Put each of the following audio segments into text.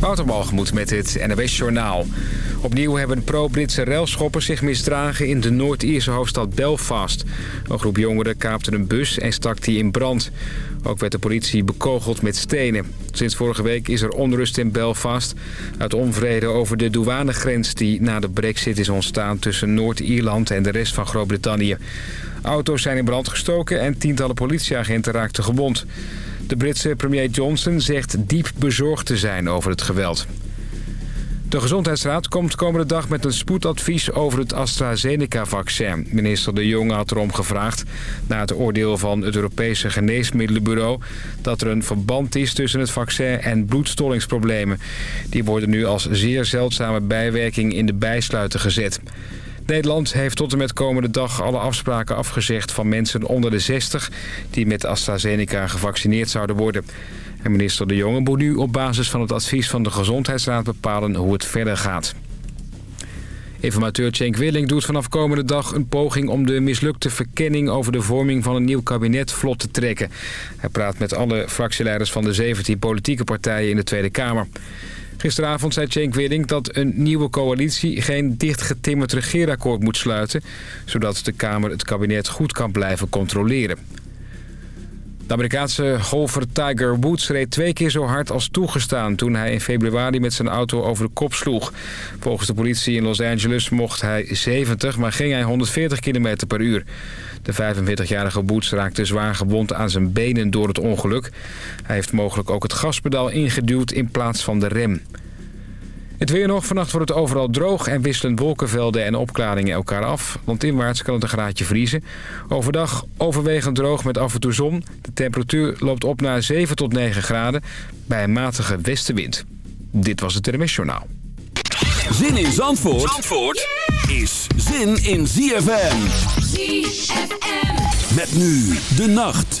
Wouter met het NWS Journaal. Opnieuw hebben pro-Britse relschoppers zich misdragen in de Noord-Ierse hoofdstad Belfast. Een groep jongeren kaapte een bus en stak die in brand. Ook werd de politie bekogeld met stenen. Sinds vorige week is er onrust in Belfast... uit onvrede over de douanegrens die na de brexit is ontstaan... tussen Noord-Ierland en de rest van Groot-Brittannië. Auto's zijn in brand gestoken en tientallen politieagenten raakten gewond. De Britse premier Johnson zegt diep bezorgd te zijn over het geweld. De Gezondheidsraad komt komende dag met een spoedadvies over het AstraZeneca-vaccin. Minister De Jonge had erom gevraagd, na het oordeel van het Europese Geneesmiddelenbureau... dat er een verband is tussen het vaccin en bloedstollingsproblemen. Die worden nu als zeer zeldzame bijwerking in de bijsluiter gezet. Nederland heeft tot en met komende dag alle afspraken afgezegd van mensen onder de 60... die met AstraZeneca gevaccineerd zouden worden. En minister De Jonge moet nu op basis van het advies van de Gezondheidsraad bepalen hoe het verder gaat. Informateur Cenk Willing doet vanaf komende dag een poging om de mislukte verkenning over de vorming van een nieuw kabinet vlot te trekken. Hij praat met alle fractieleiders van de 17 politieke partijen in de Tweede Kamer. Gisteravond zei Cenk Willing dat een nieuwe coalitie geen dichtgetimmerd regeerakkoord moet sluiten... zodat de Kamer het kabinet goed kan blijven controleren. De Amerikaanse golfer Tiger Woods reed twee keer zo hard als toegestaan... toen hij in februari met zijn auto over de kop sloeg. Volgens de politie in Los Angeles mocht hij 70, maar ging hij 140 km per uur. De 45-jarige Woods raakte zwaar gewond aan zijn benen door het ongeluk. Hij heeft mogelijk ook het gaspedaal ingeduwd in plaats van de rem. Het weer nog. Vannacht wordt het overal droog en wisselen wolkenvelden en opklaringen elkaar af. Want inwaarts kan het een graadje vriezen. Overdag overwegend droog met af en toe zon. De temperatuur loopt op naar 7 tot 9 graden bij een matige westenwind. Dit was het RMS Journaal. Zin in Zandvoort, Zandvoort is zin in ZFM. Met nu de nacht.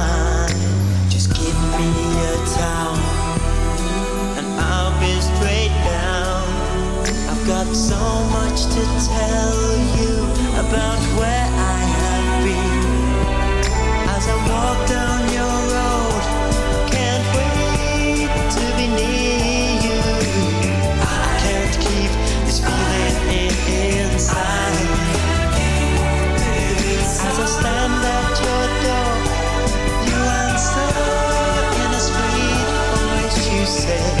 So much to tell you about where I have been. As I walk down your road, can't wait to be near you. I can't keep this feeling inside. As I stand at your door, you answer in a sweet voice you say.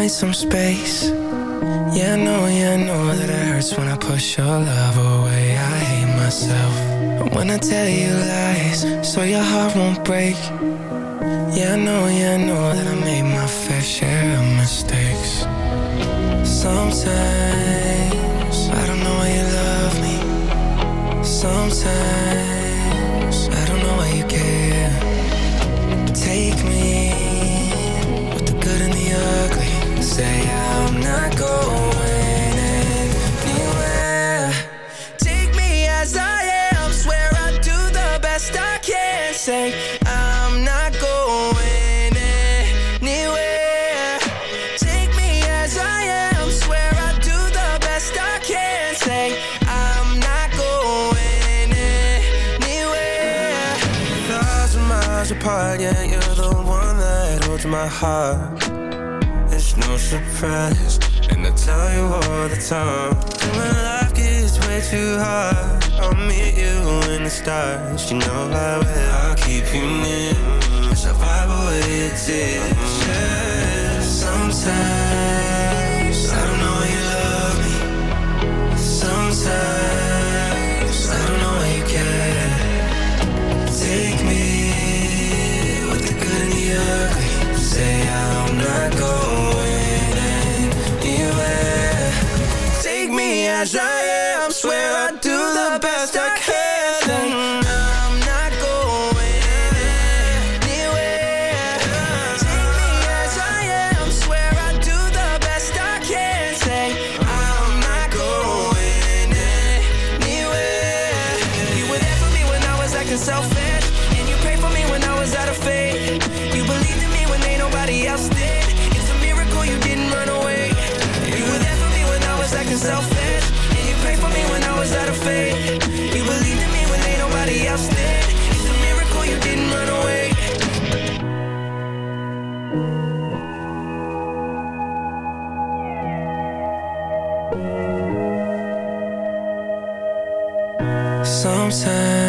find some space. Yeah, I know, yeah, I know that it hurts when I push your love away. I hate myself when I tell you lies So your heart won't break. Yeah, I know, yeah, I know that I made my fair share of mistakes. Sometimes heart. It's no surprise. And I tell you all the time. When life gets way too hard. I'll meet you in the stars. You know I will. I'll keep you near. As I away a tear Sometimes. Sometimes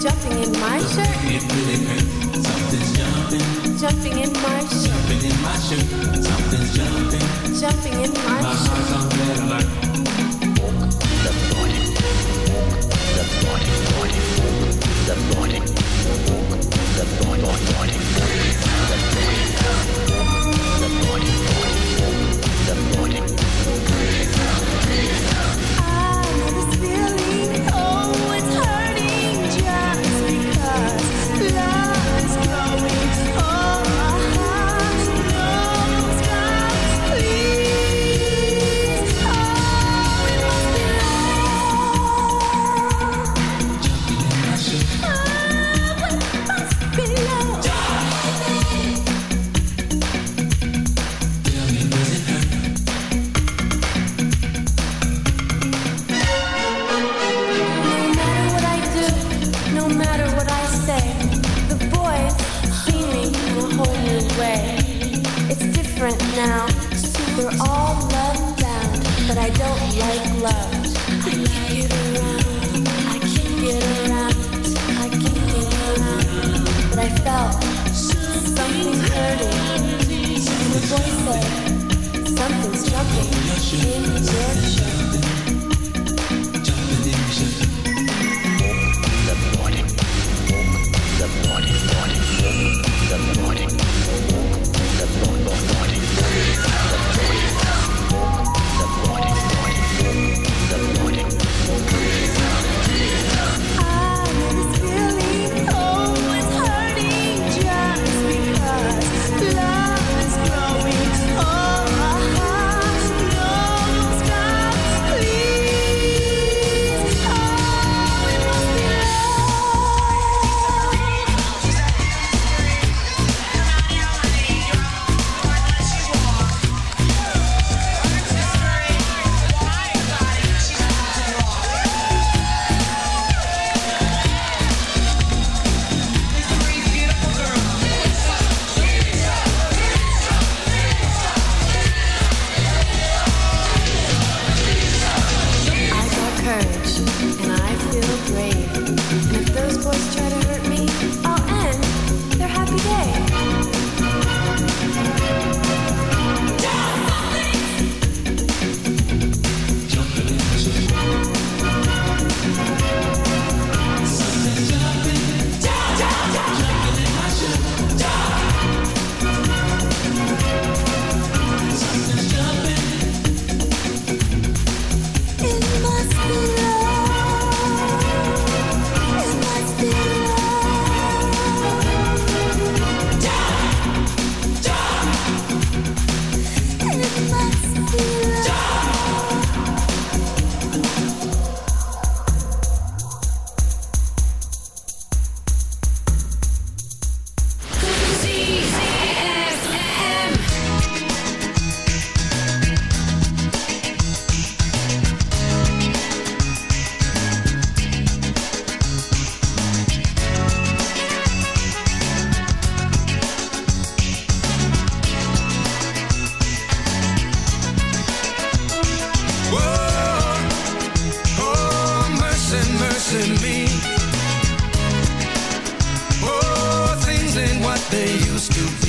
jumping in my shirt. Jumping in my shirt. Something's jumping. Jumping in my, my shirt. Heart's shoes. And mercy me. Oh, things ain't what they used to be.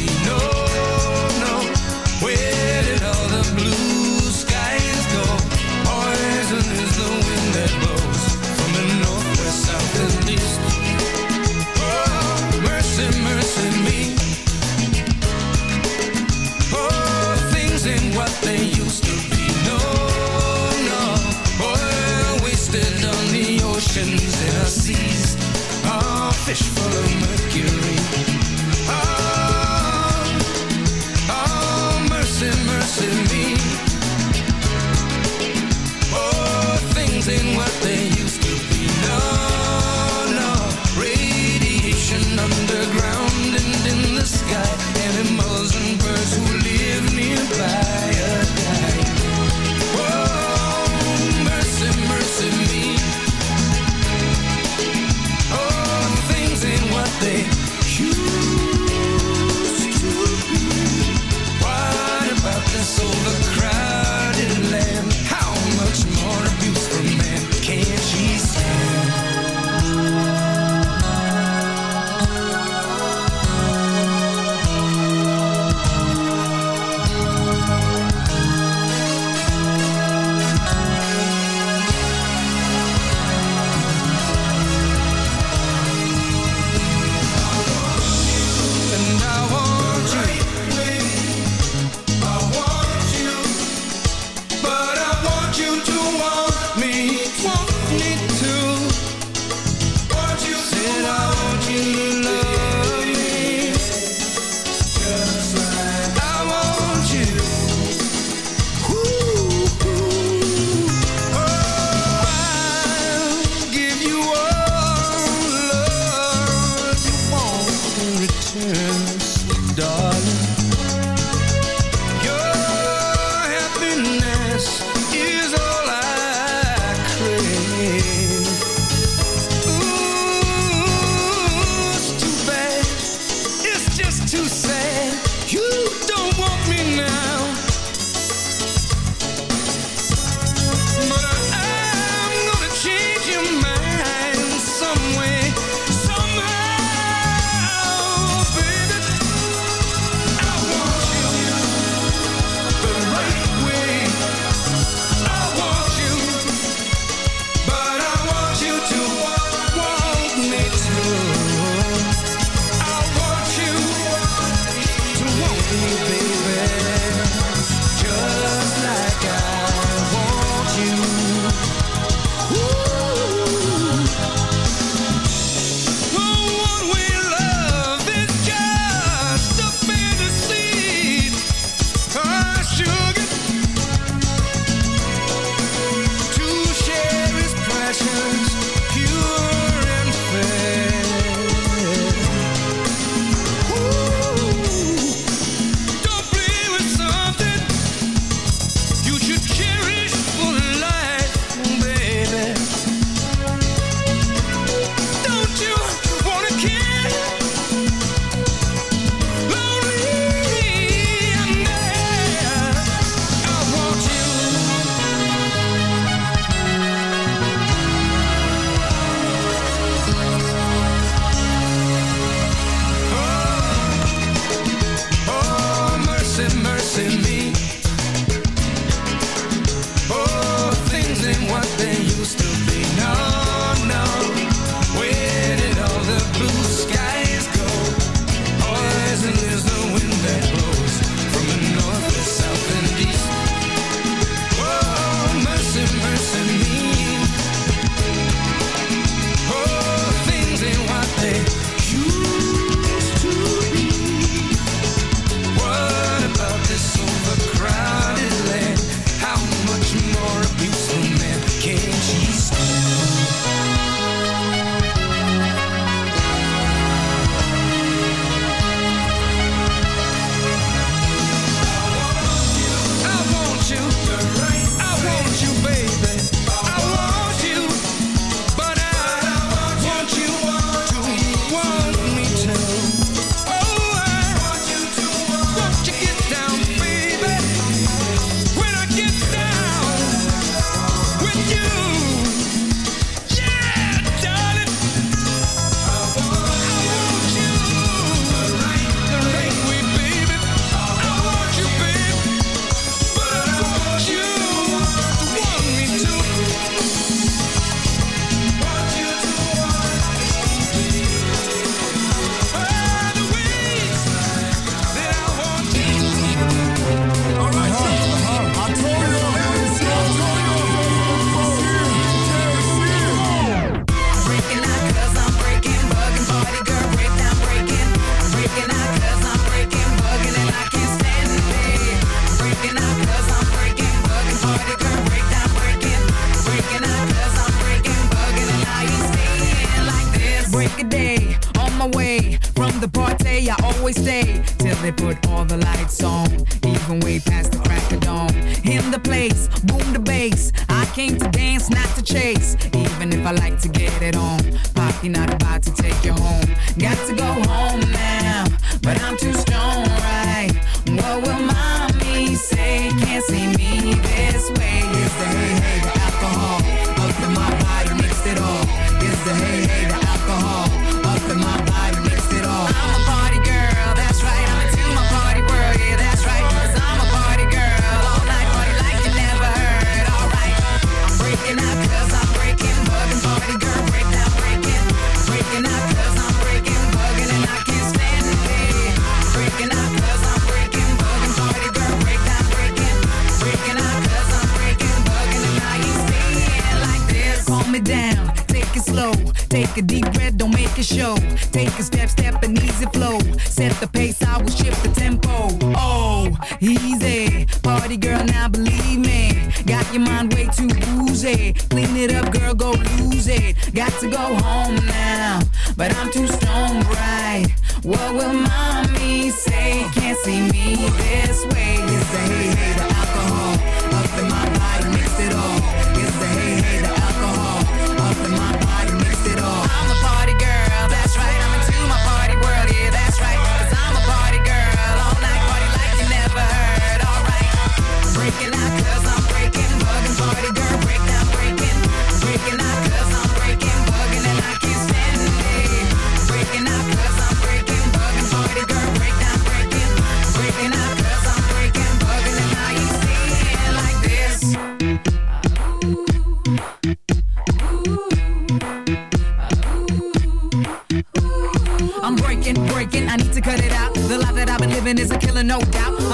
till they put all the lights on, even way past the crack of dawn. In the place, boom the bass. I came to dance, not to chase, even if I like to get it on.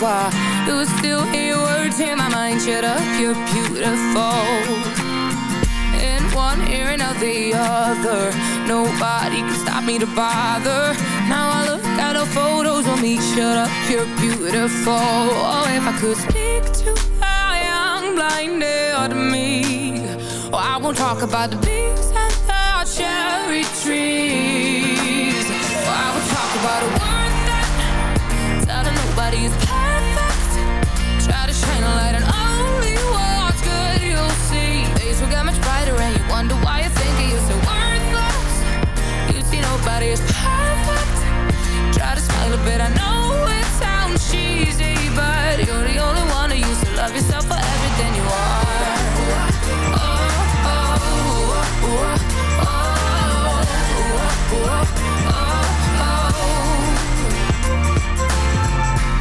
why It was still your words in my mind. Shut up, you're beautiful. In one ear and out the other Nobody can stop me to bother. Now I look at the photos of me. Shut up, you're beautiful. Oh, if I could speak to a young blinded me. Oh, I won't talk about the bees and the cherry trees. Oh, I won't talk about the words that Telling nobody is perfect. Try to smile a bit, I know it sounds cheesy But you're the only one who used to love yourself for everything you are. Oh, oh, oh, oh,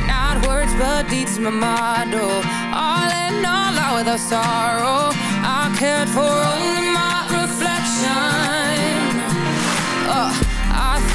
Not words but deeds, my motto All in all, out without sorrow. I cared for only my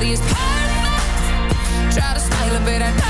body is perfect. Try to smile a bit, I know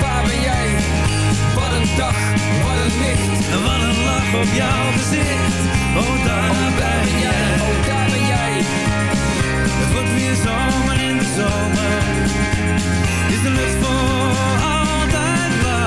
waar ben jij? Wat een dag, wat een licht. En wat een lach op jouw gezicht. Oh, daar, oh, ben jij. Oh, daar ben jij. Het wordt weer zomer in de zomer. Is de lucht voor altijd waar?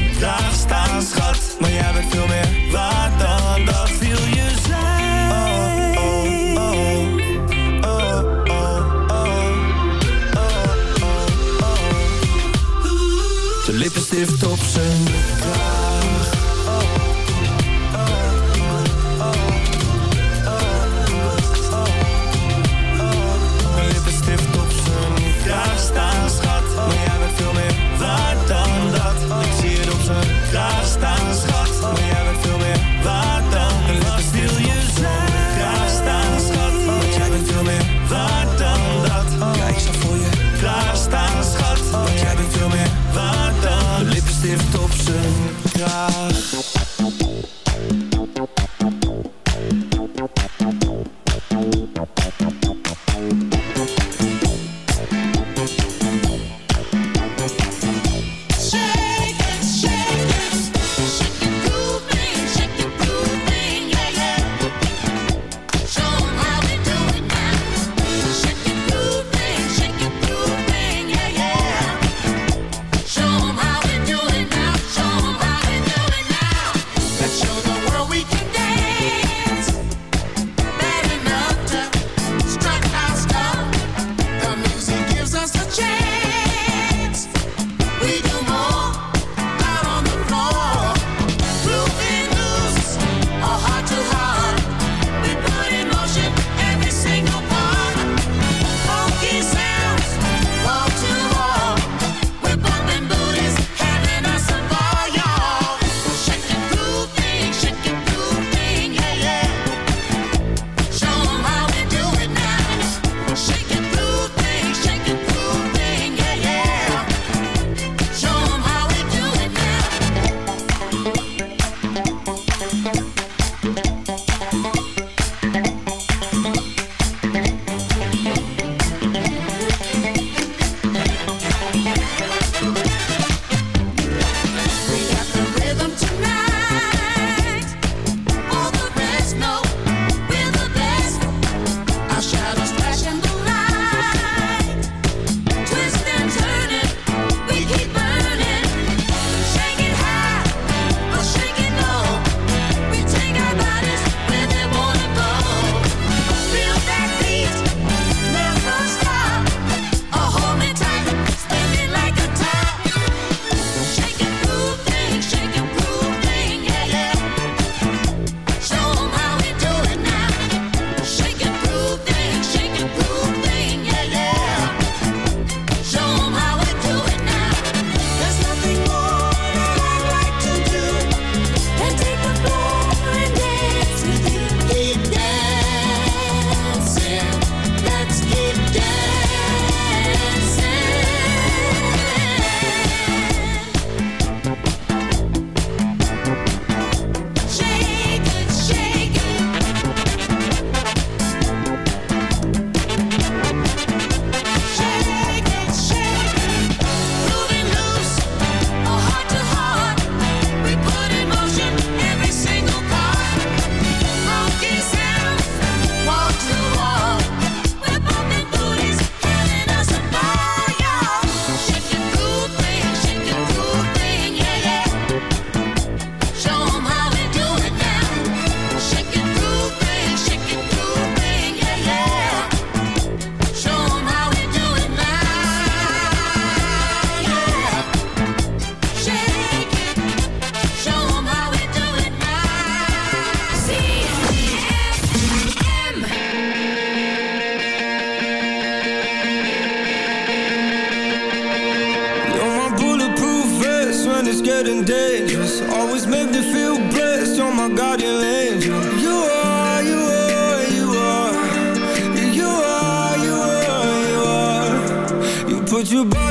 blessed Always make me feel blessed. Oh you're my guardian angel. You are, you are, you are. You are, you are, you are. You put your body